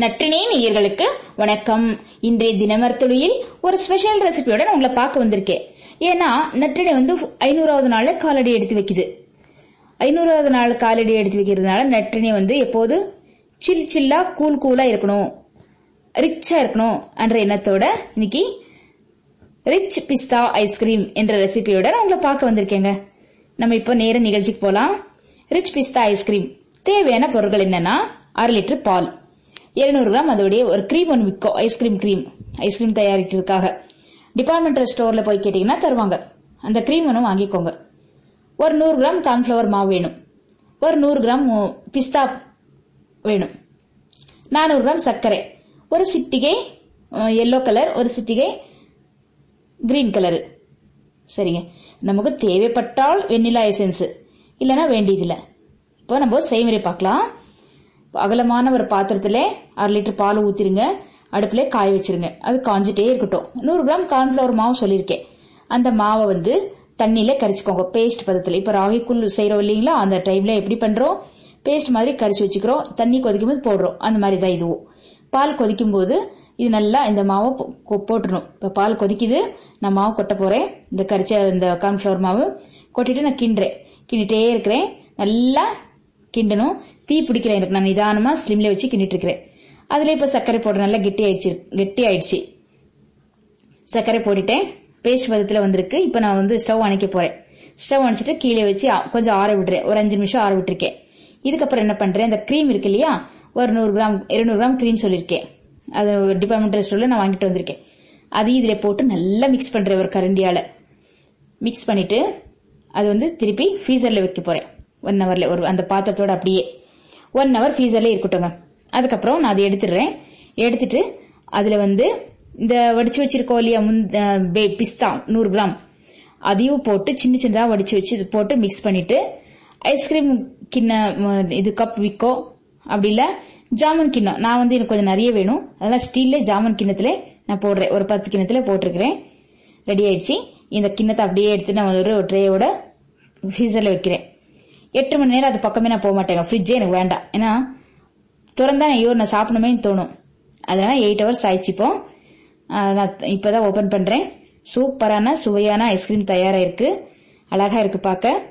நற்றினே நேயர்களுக்கு வணக்கம். இன்றைய தினமர்த்தொழியில் ஒரு ஸ்பெஷல் ரெசிபியோட நான் உங்களை பார்க்க வந்திருக்கேன். ஏன்னா நற்றினை வந்து ஐநூறாவது நாள்ல காலடி எடுத்து வைக்குது. ஐநூறாவது நாள் காலடி எடுத்து வைக்கிறதுனால நற்றினை வந்து எப்போது? சில் சில்லா கூல் கூலா இருக்கணும். ரிச்சா இருக்கணும் என்ற எண்ணத்தோட இன்னைக்கு ரிச் பிஸ்தா ஐஸ்கிரீம் என்ற ரெசிபியோட நான் உங்களை பார்க்க வந்திருக்கேங்க. நம்ம இப்போ நேர நிகழ்ச்சிக்கு போலாம். ரிச் பிஸ்தா ஐஸ்கிரீம் தேவையான பொருட்கள் என்னன்னா அரை லிட்டர் பால். இருநூறு கிராம் அதோடைய ஒரு க்ரீம் ஒன்று விற்கும் ice cream cream ice cream தயாரிக்கிறதுக்காக. Departmental ஸ்டோர்ல போய் கேட்டீங்கன்னா தருவாங்க. அந்த க்ரீம் ஒன்று வாங்கிக்கோங்க. ஒரு நூறு கிராம் கார்ன்ஃபிளவர் மாவு வேணும். ஒரு நூறு கிராம் பிஸ்தா வேணும். நானூறு கிராம் சர்க்கரை. ஒரு சிட்டிகை எல்லோ கலர் ஒரு சிட்டிகை கிரீன் கலரு சரிங்க. நமக்கு தேவைப்பட்டால் வெண்ணிலா எசன்ஸ் இல்லைன்னா வேண்டியதில்லை. இப்போ நம்ம செய்முறை பார்க்கலாம். அகலமான ஒரு பாத்திரத்துல அரை லிட்டர் பால் ஊத்திருங்க. அடுப்புல காய வச்சிருங்க. அது காஞ்சிட்டே இருக்கட்டும். நூறு கிராம் கார்ன்ஃபிளவர் மாவு சொல்லியிருக்கேன். அந்த மாவை வந்து தண்ணியில கரைச்சிக்கோங்க. பேஸ்ட் பதத்துல. இப்ப ராகி கூழ் செய்யறோம் இல்லைங்களா? அந்த டைம்ல எப்படி பண்றோம்? பேஸ்ட் மாதிரி கரைச்சி வச்சுக்கிறோம். தண்ணி கொதிக்கும் போது போடுறோம். அந்த மாதிரி தான் இதுவும். பால் கொதிக்கும் போது இது நல்லா இந்த மாவை போட்டுடணும். இப்ப பால் கொதிக்குது. நான் மாவு கொட்ட போறேன். இந்த கரிச்ச இந்த கார்ன்ஃபிளவர் மாவு கொட்டிட்டு நான் கிண்டுறேன். கிண்டிட்டே இருக்கிறேன். நல்லா கிண்டணும். தீ பிடிக்கிறேன் எனக்கு. நான் நிதானமா ஸ்லிம்ல வச்சு கிண்டிட்டு இருக்கிறேன் அதுல இப்ப சர்க்கரை போடுற நல்லா கெட்டி ஆயிடுச்சு. கெட்டி ஆயிடுச்சு. சர்க்கரை போட்டுட்டேன். பேஸ்ட் பதத்துல வந்திருக்கு. இப்ப நான் வந்து ஸ்டவ் அணைக்க போறேன். ஸ்டவ் அணைச்சிட்டு கீழே வச்சு கொஞ்சம் ஆற விடுறேன் ஒரு அஞ்சு நிமிஷம் ஆற விட்டுருக்கேன். இதுக்கப்புறம் என்ன பண்றேன்? இந்த கிரீம் இருக்கு இல்லையா? ஒரு நூறு கிராம் இருநூறு கிராம் கிரீம் சொல்லியிருக்கேன். அது டிபார்ட்மெண்டல் ஸ்டோர்ல நான் வாங்கிட்டு வந்திருக்கேன். அதையும் இதுல போட்டு நல்லா மிக்ஸ் பண்றேன் ஒரு கரண்டியால. மிக்ஸ் பண்ணிட்டு அது வந்து திருப்பி ஃப்ரீசர்ல வைக்க போறேன். ஒன் ஹவர்ல ஒரு அந்த பாத்திரத்தோட அப்படியே ஒன் ஹவர் ஃபீஸர்லேயே இருக்கட்டும்ங்க. அதுக்கப்புறம் நான் அதை எடுத்துடுறேன். எடுத்துட்டு அதுல வந்து இந்த வடிச்சு வச்சிருக்கோம் இல்லையா முந்த பிஸ்தா நூறு கிராம். அதையும் போட்டு சின்ன சின்னதா வடிச்சு வச்சு போட்டு மிக்ஸ் பண்ணிட்டு ஐஸ்கிரீம் கிண்ண இது கப் விக்கோ அப்படி இல்ல ஜாமன் கிண்ணம். நான் வந்து எனக்கு கொஞ்சம் நிறைய வேணும். அதெல்லாம் ஸ்டீல்ல ஜாமன் கிண்ணத்துல நான் போடுறேன். ஒரு பத்து கிண்ணத்துல போட்டிருக்கிறேன். ரெடி ஆயிடுச்சு. இந்த கிண்ணத்தை அப்படியே எடுத்து நான் ஒரு ட்ரேயோட ஃப்ரீசர்ல வைக்கிறேன். எட்டு மணி நேரம் அது பக்கமே நான் போக மாட்டேங்க. ஃப்ரிட்ஜே எனக்கு வேண்டாம். ஏன்னா திறந்தா ஐயோ நான் சாப்பிடணுமே தோணும். அதனால எயிட் ஹவர்ஸ் ஆயிடுச்சு நான் இப்போதான் ஓபன் பண்றேன். சூப்பரான சுவையான ஐஸ்கிரீம் தயாராயிருக்கு. அழகா இருக்கு பார்க்க.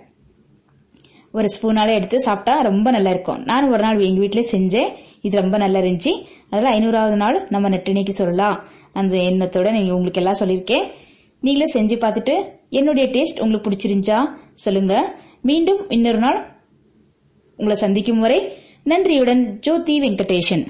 ஒரு ஸ்பூனால எடுத்து சாப்பிட்டா ரொம்ப நல்லா இருக்கும். நான் ஒரு நாள் எங்க வீட்டிலே செஞ்சேன். இது ரொம்ப நல்லா இருந்துச்சு. அதில் ஐநூறாவது நாள் நம்ம நெட்டினைக்கு சொல்லலாம். அந்த எண்ணத்தோட நீங்க உங்களுக்கு எல்லாம் சொல்லியிருக்கேன். நீங்களும் செஞ்சு பார்த்துட்டு என்னுடைய டேஸ்ட் உங்களுக்கு பிடிச்சிருந்துச்சா? சொல்லுங்க. மீண்டும் இன்னொரு நாள் உங்களை சந்திக்கும் வரை நன்றியுடன் ஜோதி வெங்கடேஷன்.